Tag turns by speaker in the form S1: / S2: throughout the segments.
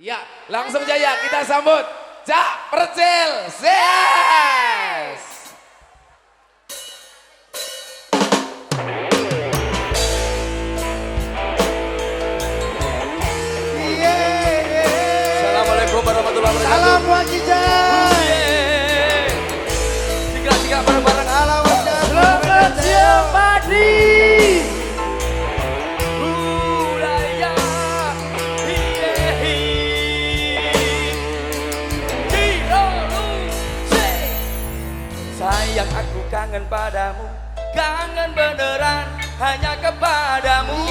S1: Ya, langsung saja kita sambut Cak Percil Zeas. Beneran hanya kepadamu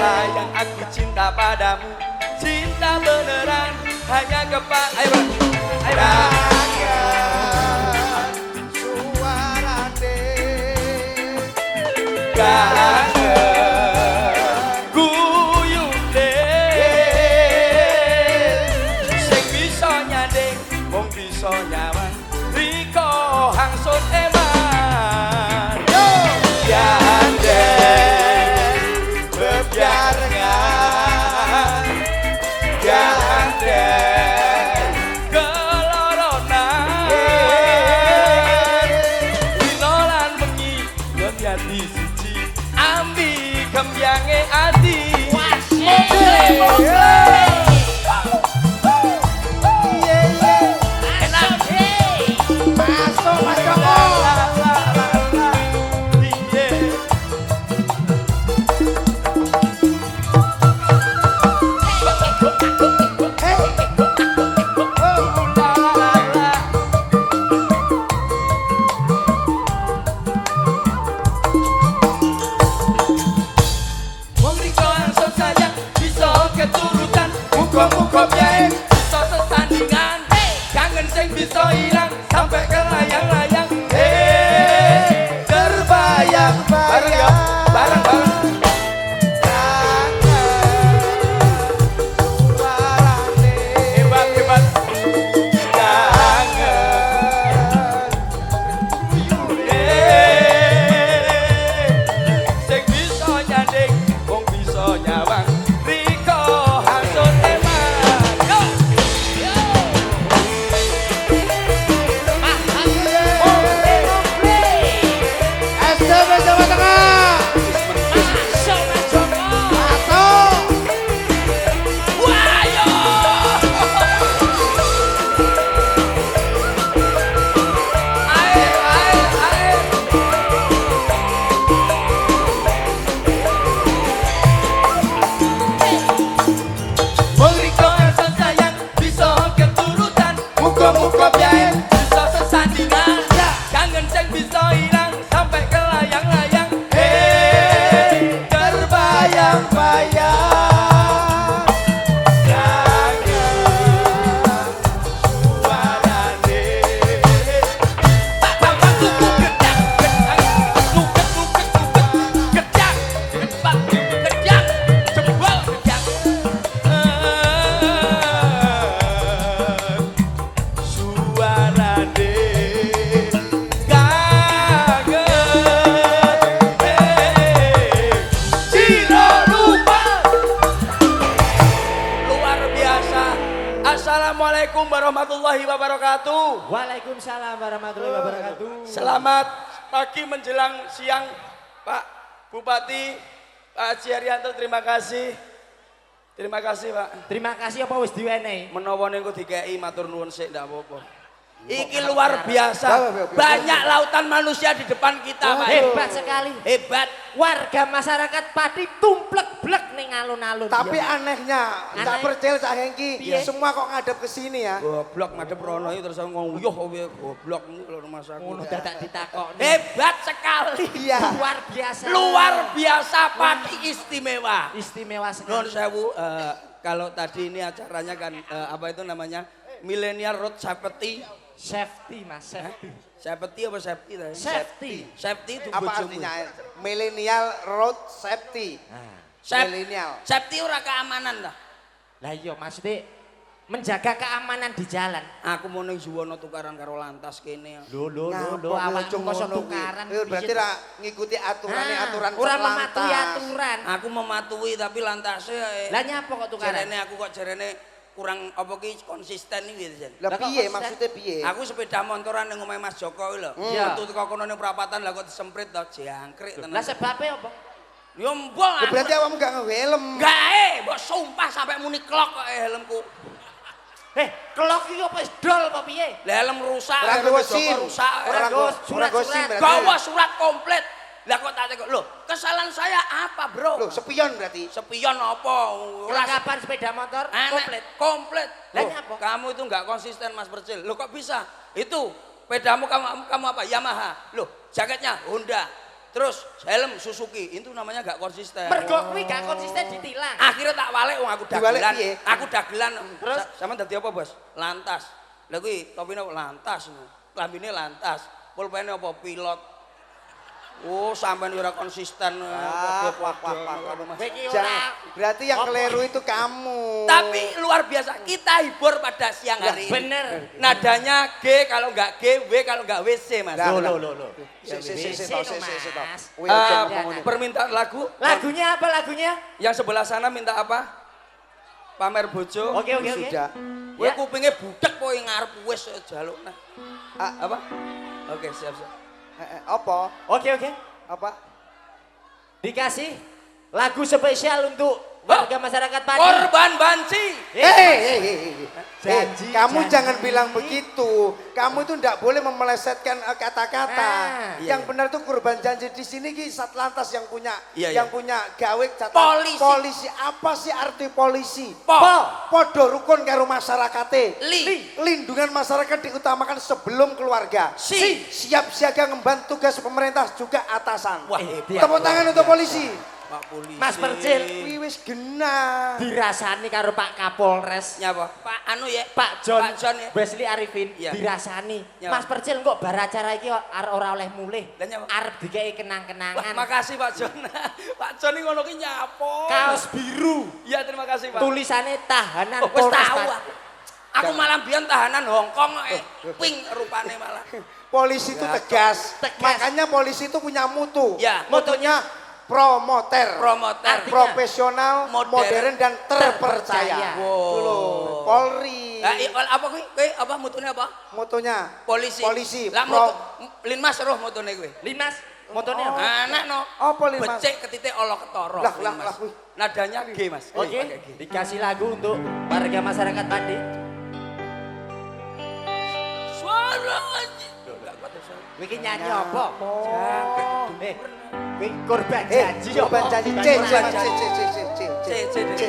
S1: Sayang aku cinta padamu Cinta beneran hanya kepada Ayo Bang. Ayo Bang.
S2: Suara
S1: kangen Selamat pagi menjelang siang Pak Bupati Pak Haji Haryanto terima kasih Terima kasih Pak
S2: Terima kasih apa wis diwenehi.
S1: Menawa niku dikei matur nuwun sik ndak apa-apa. Iki luar biasa. Banyak lautan manusia di depan kita, Pak.
S2: Hebat sekali.
S1: Hebat.
S2: Warga masyarakat Pati tumplek-blek ning alun-alun.
S3: Tapi
S2: Ya.
S3: anehnya,
S2: Aneh.
S3: tak percaya Cak Hengki, semua kok ngadep ke sini ya.
S1: Goblok madhep rono iki terus ngomong yoh piye goblok lho rumah sakit.
S2: ngono dadak ditakokne.
S1: Hebat sekali.
S3: Iya.
S2: Luar biasa.
S1: Luar biasa Pati istimewa.
S2: istimewa
S1: Nuwun
S2: sekali.
S1: sewu eh, kalau tadi ini acaranya kan eh, apa itu namanya? Millennial Road Safety.
S2: Safety Mas, safety.
S1: Safety apa safety tadi?
S2: Safety.
S1: Safety itu
S3: Apa artinya? Millennial Road Safety.
S2: Nah,
S1: Saf-
S3: Millennial.
S1: Safety ora keamanan lah.
S2: lah iya maksudnya menjaga keamanan di jalan.
S1: Aku mau ning Juwono tukaran karo lantas kene.
S2: Lho lho lho
S3: Ngapa
S2: lho awak
S3: ngocok
S2: kok tukaran.
S3: Eh, Berarti
S2: piye
S3: ra ngikuti aturan
S2: Ah,
S3: aturan
S2: ora
S3: Satlantas.
S2: mematuhi aturan.
S1: Aku mematuhi tapi lantasnya eh,
S2: Lah nyapa kok tukaran?
S1: Jarene aku kok jarene kurang apa ki konsisten iki Jan.
S3: Lah
S2: Lah
S3: piye maksudnya piye?
S1: Aku sepeda motoran ning omahe Mas Joko lho.
S2: Iya.
S1: Metu teko kono ning perapatan lah kok disemprit to jangkrik
S2: Lah
S1: tenan.
S2: sebabnya apa?
S1: Yo mbok.
S3: Ya berarti awakmu gak nggawe helm.
S1: gae, mbok sumpah sampai muni klok kok helmku.
S2: Eh, kelok iki apa wis dol apa piye?
S1: Lah helm rusak,
S3: Ora
S1: helm
S3: nggawa SIM.
S1: rusak.
S3: Ora nggawa
S2: nggawa
S3: nggawa
S2: surat-surat.
S1: Gawa surat komplit. Lah kok tak tekok, lho, kesalahan saya apa, Bro?
S3: Loh, sepion berarti.
S1: Sepion apa?
S2: Kelengkapan sepeda motor
S1: Anak,
S2: komplit.
S1: komplit.
S2: Lah,
S1: Loh,
S2: apa?
S1: Kamu itu nggak konsisten Mas Percil. Loh kok bisa? Itu pedamu kamu kamu apa? Yamaha. Loh, jaketnya Honda. Terus helm Suzuki. Itu namanya nggak konsisten.
S2: Mergo kuwi gak konsisten ditilang.
S1: Akhirnya tak walik wong aku dagelan.
S3: piye?
S1: Aku dagelan.
S2: Terus?
S1: Sa- sama dadi apa, Bos? Lantas. Lah kuwi topine lantas. Klambine lantas. Pulpene apa pilot. Oh, sampean ora konsisten.
S3: Ah, wah, wah, wah.
S2: Kowe ora
S3: Jangan, berarti yang keliru itu kamu.
S1: Tapi luar biasa, kita hibur pada siang hari ini.
S2: bener.
S1: Nadanya G kalau nggak G, W kalau nggak WC mas.
S2: Loh, loh, loh, loh.
S1: Eh, permintaan lagu.
S2: Lagunya apa lagunya?
S1: Yang sebelah sana minta apa? Pamer bojo.
S2: Oke, oke, oke.
S3: Sudah.
S1: Gue
S2: Ya.
S1: kupingnya budak kok yang ngarep wes jaluk nah.
S3: Ah,
S1: Apa? Oke siap siap.
S3: Eh, eh, apa?
S2: Oke, oke.
S3: Apa?
S2: Dikasih lagu spesial untuk warga masyarakat Padi.
S1: Korban banci.
S3: Hei, hei, Eh, kamu
S2: janji.
S3: jangan bilang begitu. Kamu itu tidak boleh memelesetkan eh, kata-kata.
S2: Ah,
S1: iya,
S3: yang
S1: iya.
S3: benar tuh kurban janji di sini ki Satlantas yang punya
S1: Iya,
S3: yang
S1: iya.
S3: punya gawe cat-
S1: Polisi.
S3: Polisi apa sih arti polisi?
S1: Po.
S3: Podo rukun karo masyarakate.
S1: Li.
S3: Lindungan masyarakat diutamakan sebelum keluarga.
S1: Si.
S3: Siap siaga ngemban tugas pemerintah juga atasan.
S1: Wah
S2: Eh,
S1: hebat.
S3: Tepuk tangan untuk polisi.
S1: Pak polisi.
S2: Mas Percil.
S3: Wis genah.
S2: dirasani karo Pak Kapolres.
S1: Nyapa? Pak anu ya.
S2: Pak John,
S1: Pak John ya.
S2: Wesley Arifin
S1: Iya.
S2: dirasani.
S1: Ya.
S2: Mas Percil kok bar acara iki ora oleh mulih.
S1: Lah, nyapa?
S2: Arep dikei
S1: Wah,
S2: kenang-kenangan.
S1: makasih Pak John. Pak John ini ngono ki nyapo.
S2: Kaos biru.
S1: Iya terima kasih Pak.
S2: Tulisannya tahanan
S1: Oh, wis
S2: Polres
S1: tahu aku. Aku malah biyen tahanan Hongkong eh pink rupane malah.
S3: Polisi itu
S1: Ya,
S3: tegas.
S2: tegas.
S3: Makanya polisi itu punya mutu.
S1: Ya.
S3: Mutunya promoter.
S1: Promoter.
S2: Artinya-
S3: profesional,
S1: Modern.
S3: modern, dan terpercaya.
S2: Terpercaya.
S1: Wow.
S3: Polri.
S1: Lah i- apa kuwi? Kuwi apa mutune apa?
S3: Mutunya
S1: Polisi.
S3: Polisi.
S1: Lah
S3: pro-
S1: mutu Linmas roh mutune kuwi.
S2: Linas, motornya
S3: Oh.
S2: apa?
S1: Anak no.
S3: Apa Linmas?
S1: Becik ketitik olo ketoro.
S3: Lah, lah,
S1: Linmas.
S3: lah.
S1: Nadanya G Mas.
S2: Oke,
S1: G.
S2: dikasih lagu untuk warga masyarakat Padi.
S1: Suara
S2: Wiki nyanyi apa? Eh, wiki korban
S3: Eh,
S2: janji
S3: korban
S2: apa?
S3: janji. C, C,
S2: Korban
S3: C. C, C, C, C,
S1: C, C, C.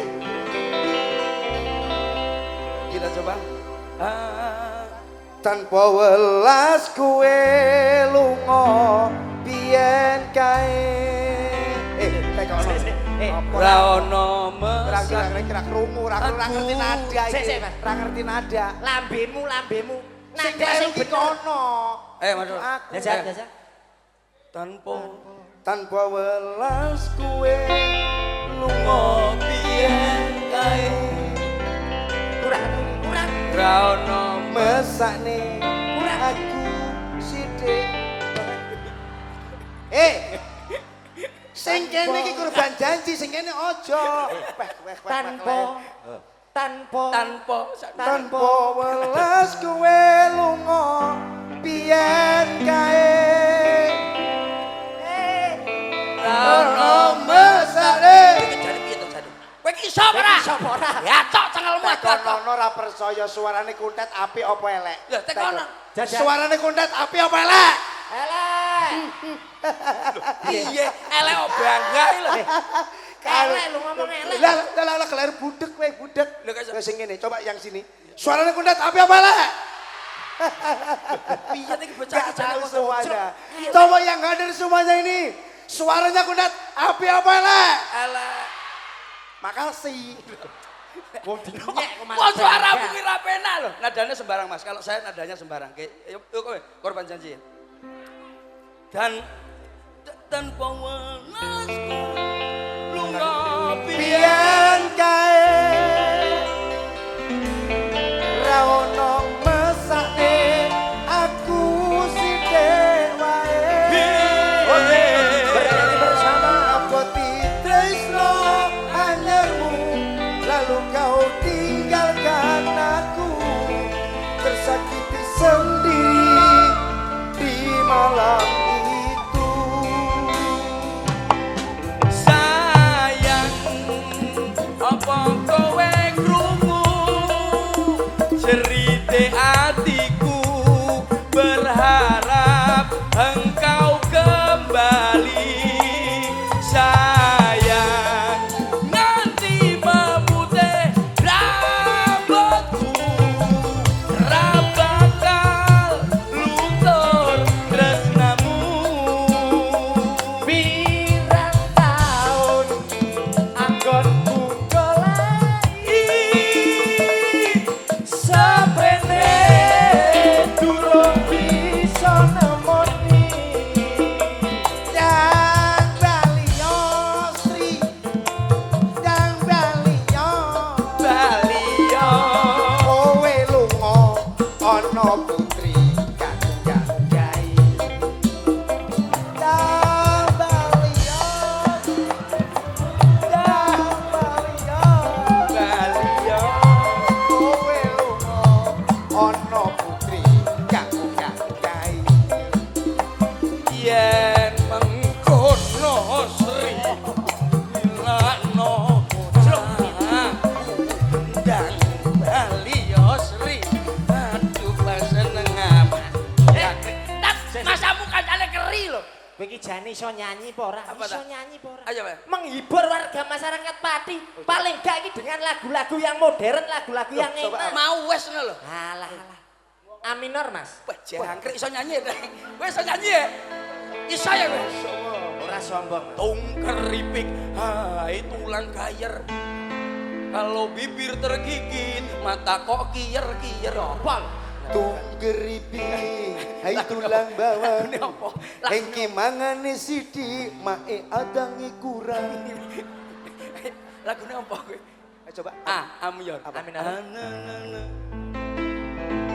S1: Kita coba. Ah,
S3: Tanpa welas kue lunga biyen kae. Eh.
S2: Eh?
S1: Ora ono
S3: ora ora
S1: Aku-
S3: ngerti nada iki.
S2: sik, Mas.
S3: Ora ngerti nada.
S2: lambemu, lambemu.
S3: Sing kae
S2: iki
S3: kono.
S1: Eh,
S2: matur.
S1: Biasa,
S2: biasa.
S1: Tanpa
S3: tanpa welas kuwe lunga
S1: piye kae.
S2: Kurang, kurang.
S1: Ora ono
S3: mesakne. Aku sithik. Eh, eh. sing kene iki kurban janji, sing kene aja. Eh.
S2: Tanpa. Tanpa,
S1: tanpa
S3: tanpa welas kowe lunga biyen kae. Ora
S1: piye to jadi? Kowe iki iso apa ora?
S2: Iso ora?
S1: Ya cok cengelmu
S3: Tekono
S1: aja.
S3: ora percaya suarane kuntet api apa elek.
S1: Lah tekono.
S2: Jajak.
S3: Suarane kuntet api apa elek?
S2: Elek.
S1: Iya, elek bangga iki lho.
S2: Elek lu ngomong elek.
S3: Lah lah lah, lah kelar budek kowe budek.
S1: Lho, kok?
S3: Lah sing ngene, coba yang sini. Suarane kuntet api apa elek?
S1: Piye iki bocah
S3: tahu semuanya. Coba yang hadir semuanya ini. Suaranya kuntet api apa elek?
S1: Elek.
S3: Makasih.
S2: Wong
S1: suara mungkin rapena loh. Nadanya sembarang mas. Kalau saya nadanya sembarang. Oke, yuk, kowe korban janji. Dan dan pewenasku lunga
S2: Minor, Mas.
S1: Wah, jangkrik iso nyanyi ya. Iso nyanyi ya. Iso ya wes.
S2: Ora sombong.
S1: Tung keripik, hai tulang gayer. Kalau bibir tergigit, mata kok kiyer-kiyer. Apa?
S3: Tunggeripi, hai tulang bawang.
S1: Lagu
S3: Hengki mangane sidi, mae adangi kurang.
S1: Lagune apa kowe?
S3: Eh, Coba.
S1: Ah, amyor.
S2: Apa? Aminor.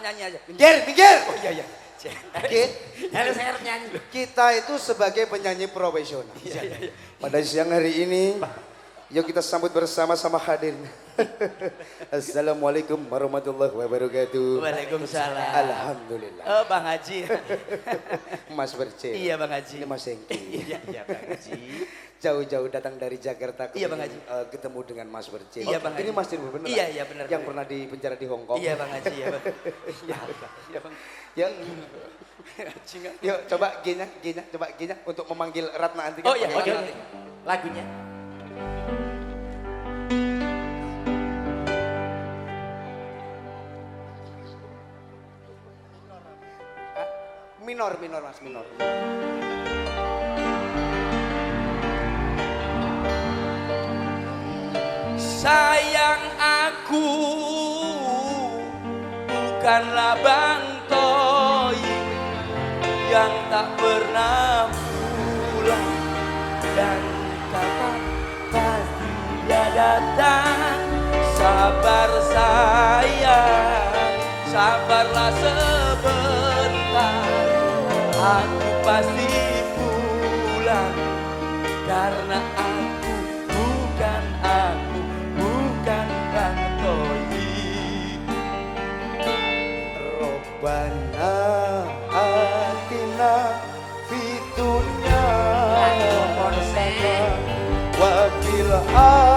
S1: penyanyi aja.
S3: Minggir, minggir.
S1: Oh iya iya.
S2: Harus saya harus nyanyi
S3: Kita itu sebagai penyanyi profesional.
S1: Iya iya iya.
S3: Pada siang hari ini, yuk kita sambut bersama-sama hadir. Assalamualaikum warahmatullahi wabarakatuh.
S1: Waalaikumsalam.
S3: Alhamdulillah.
S1: Oh, Bang Haji.
S3: Mas Berce.
S1: Iya, Bang Haji.
S3: Ini Mas Hengki.
S1: Iya, iya, Bang Haji.
S3: Jauh-jauh datang dari Jakarta
S1: Iya, Bang Haji.
S3: eh, ketemu dengan Mas Berce.
S1: Iya, Bang
S3: Ini
S1: Haji.
S3: Mas Dirbo benar.
S1: Iya, iya, benar,
S3: Yang pernah di penjara di Hong Kong.
S1: Iya, Bang Haji, ya, Bang. Iya, iya, Bang.
S3: Ya, yuk coba G-nya, G-nya, coba G-nya untuk memanggil Ratna Antika.
S1: Oh iya, oke, oke.
S2: lagunya
S3: Minor, minor Mas, minor.
S1: Sayang aku bukanlah bantoi yang tak pernah pulang dan kapan pasti dia datang. Sabar sayang, sabarlah sebentar. Aku pasti pulang karena aku bukan aku bukan Bang Toyi
S3: Robbana atina fitunya
S2: Lagu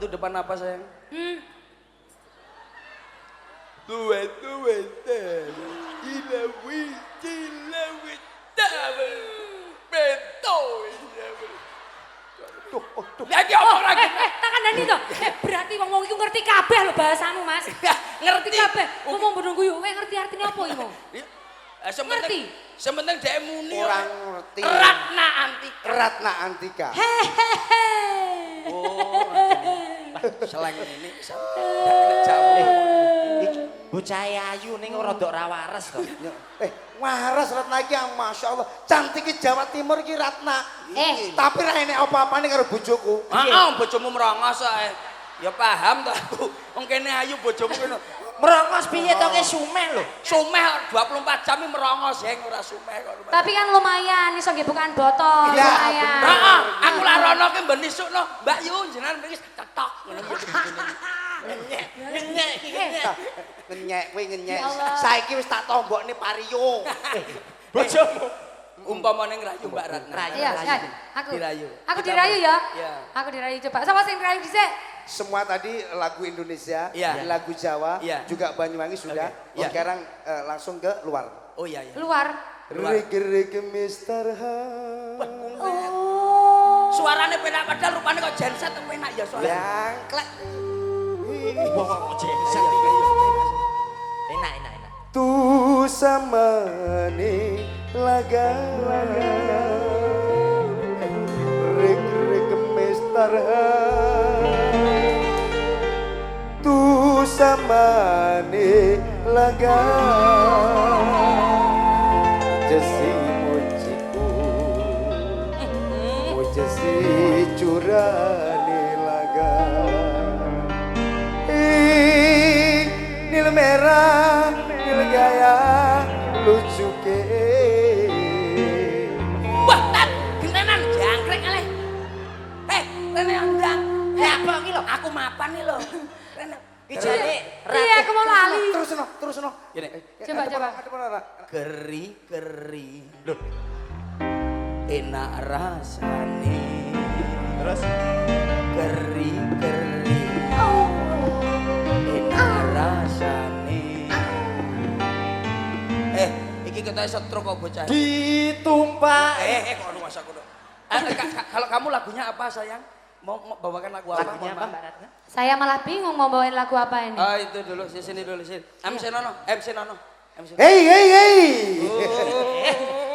S1: itu depan apa sayang
S4: hmm.
S1: Bento
S3: Tuh, oh, tuh.
S1: lagi apa lagi
S4: Eh, eh, tangan Dani to. Eh, berarti wong wong iku ngerti kabeh lho bahasamu, Mas.
S1: ngerti
S4: kabeh. Ngomong bodong guyu, kowe ngerti artinya apa iki?
S1: Eh, sementing
S4: Ngerti?
S1: sementing dia muni
S3: Kurang ngerti.
S1: Ratna Antika
S3: Ratna Antika.
S4: Hehehe.
S1: Selain ini jamu
S3: Ih,
S2: Bocah ayu ning rada ra waras kok.
S3: Eh, waras Ratna iki yang Masya Allah. Jawa Timur iki Ratna.
S4: Eh.
S3: Tapi ra enek apa-apane karo bojoku.
S1: Heeh, bojomu merongos ae. Ya paham to aku. Wong kene ayu bojomu kene.
S2: Merongos piye to ke sumeh lho.
S1: Sumeh 24 jam merongos heng ora sumeh kok.
S4: Tapi kan lumayan iso nggih bukan botol,
S3: Iya,
S4: lumayan.
S1: Heeh, aku lah rono ki ben isukno, Mbak Yu jenengan mriki cetok ngono
S2: Ngenyek, ngenyek.
S4: Eh,
S3: Ngenyek kowe ngenyek.
S4: Ya Allah.
S3: Saiki wis tak tombokne Pario.
S1: Bojomu umpamane ngrayu Mbak Ratna.
S2: Rayu.
S4: Iya,
S2: Rayu.
S4: ya, aku.
S1: Dirayu.
S4: Aku dirayu ya. Aku dirayu coba. Sama sing dirayu dhisik.
S3: Semua tadi lagu Indonesia,
S1: Iya.
S3: lagu Jawa,
S1: Iya.
S3: juga Banyuwangi sudah. Oh,
S1: iya.
S3: Sekarang eh, langsung ke luar.
S1: Oh iya iya.
S4: Luar.
S1: Luar.
S3: Rege rege Mister Ha.
S4: Oh.
S1: Suarane penak padahal rupane kok genset penak ya suara.
S3: Yang klek.
S2: Wah, kok jengset iki. Enak, enak, enak.
S3: Tu samane laga Reg reg Mister Ha. Samane laga Jesi mojiku Mojesi curane laga Nil merah, nil gaya, lucu ke
S1: Wah, tan, gentenan jangkrik aleh. Eh, rene ndang.
S2: Eh, apa iki lho?
S1: Aku mapan nih lho.
S2: Ijane
S4: Iya, aku mau lali.
S3: Terus no, terus no.
S1: Gini.
S4: Coba, coba.
S1: Geri geri. Loh. Enak rasane. Terus geri geri. Enak rasane. Eh, iki kita setruk kok bocah.
S3: Ditumpah.
S1: Eh, eh kok aduh masa kudu. Eh, eh, ka- ka- kalau kamu lagunya apa sayang? Mau, mau bawakan lagu apa?
S2: Lagunya apa. Mbak Ratna?
S4: Saya malah bingung mau bawain lagu apa ini.
S1: Ah itu dulu, sini, sini dulu sini. MC Nono, MC Nono. MC Nono.
S3: Hei, hei, hei.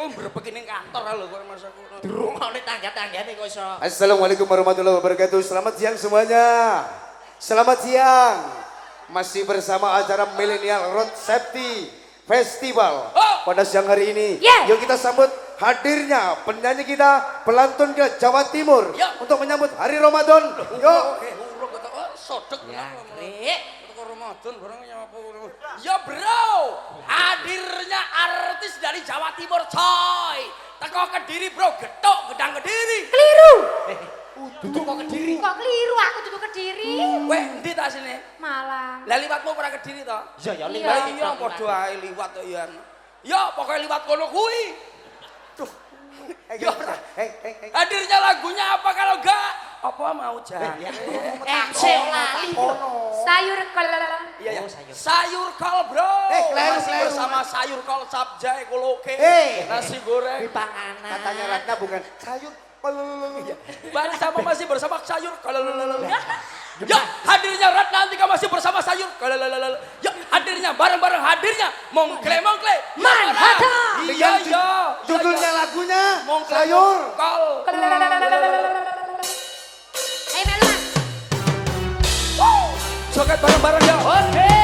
S1: Oh, berpek ini kantor lho kok masa kudu.
S2: Durungone tangga-tanggane kok iso.
S3: Assalamualaikum warahmatullahi wabarakatuh. Selamat siang semuanya. Selamat siang. Masih bersama acara Millennial Road Safety Festival
S1: Oh.
S3: pada siang hari ini.
S4: Yeah.
S3: Yuk kita sambut hadirnya penyanyi kita pelantun ke Jawa Timur
S1: Ya.
S3: untuk menyambut hari Ramadan.
S1: Eh, kata oh, sodek
S2: Ya,
S1: Ramadan barang nyapa. Ya bro, hadirnya artis dari Jawa Timur coy. Teko Kediri bro, getok gedang Kediri.
S4: Keliru.
S2: Duduk kok kediri.
S4: Kok keliru aku duduk ke diri.
S1: Weh, endi ta sini?
S4: Malang.
S1: Lah liwatmu pernah Kediri to?
S2: Ya ya
S4: Iya.
S2: liwat.
S1: Iya padha ae liwat to ya. Ya pokoknya liwat kono kuwi.
S3: Hei,
S1: Ya.
S3: hei, hei, hei.
S1: Hadirnya lagunya apa kalau enggak? Apa mau jangan?
S2: MC lali.
S4: Sayur kelelele.
S1: Iya, iya.
S2: Oh, sayur.
S1: Sayur kol, Bro.
S3: Eh, kleru,
S1: Masih
S3: kleru.
S1: bersama sayur kol sabjai koloke.
S3: Eh.
S1: Nasi goreng.
S2: Di panganan.
S3: Katanya Ratna bukan sayur.
S1: Balik sama masih bersama sayur kol. Ya, hadirnya Ratna Antika masih bersama sayur. Ya, hadirnya bareng-bareng hadirnya mongkle mongkle.
S4: Manhattan.
S1: Iya,
S3: Dengan ju-
S1: iya.
S3: Judulnya lagunya
S1: Mongkle
S3: sayur.
S1: kol.
S4: Eh Melan.
S1: Joget bareng-bareng ya.
S4: Hei,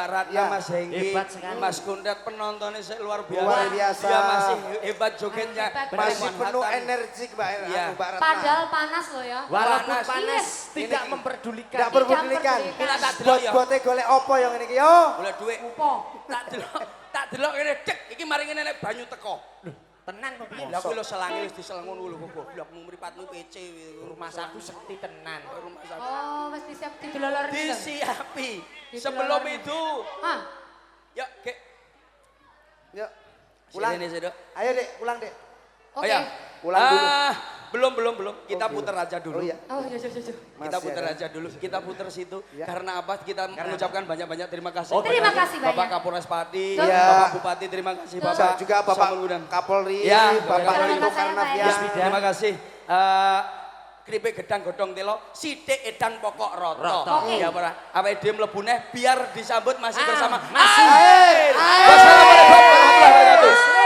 S1: Mbak Ratna,
S3: Ya,
S1: Mas Hengki. Mas Kundat penontonnya sih luar biasa.
S3: Luar biasa.
S1: Dia masih hebat jogetnya.
S4: Hebat.
S3: masih penuh energi Mbak Ratna.
S4: Padahal panas loh ya.
S2: Walaupun
S1: Panas.
S2: panas tidak
S3: Ini-
S2: memperdulikan.
S3: Tidak berpedulikan.
S4: Kita
S1: tak delok
S3: Buat
S1: ya.
S3: buatnya golek opo yang ini yo.
S1: Boleh duit.
S4: Upo.
S1: Tak delok, tak delok ini cek. Iki mari ngene nek banyu teko.
S2: Tenan kok piye?
S1: Lah kuwi lho selange wis diselang ngono lho kok goblokmu mripatmu PC
S2: Rumah saku sekti tenan.
S1: rumah sakit.
S4: Oh, mesti siap didelolor dulu.
S1: Disiapi.
S4: Di
S1: Sebelum itu,
S4: Ah,
S1: ya kek
S3: Yuk. Pulang.
S1: Sini.
S3: Ayo Dek, pulang Dek.
S1: Oh
S4: oke.
S1: ya.
S3: Pulang dulu.
S1: Ah, belum belum belum. Kita
S3: Oh,
S1: putar aja dulu.
S3: Oh iya.
S4: Oh, iya, iya, iya.
S1: Kita
S3: Masih
S1: putar aja dulu. Kita putar situ.
S3: Ya.
S1: Karena apa? Kita mengucapkan banyak-banyak terima kasih.
S2: Oh,
S4: Terima kasih
S1: Bapak
S4: banyak.
S1: Kapolres Pati,
S3: Iya.
S1: Bapak Bupati, terima kasih
S4: Betul.
S1: Bapak.
S3: juga Bapak
S1: Samangudang.
S3: Kapolri,
S1: Ya,
S3: Bapak Karnavian.
S4: Edi.
S2: Bismillah.
S1: Terima kasih. Eh, keripik gedang godong telo, sidik edang pokok roto.
S2: Roto.
S4: Oke.
S1: Ya para, apa dia mlebu neh biar disambut masih
S2: Ah,
S1: bersama.
S2: masih.
S1: Air. Wassalamualaikum warahmatullahi wabarakatuh.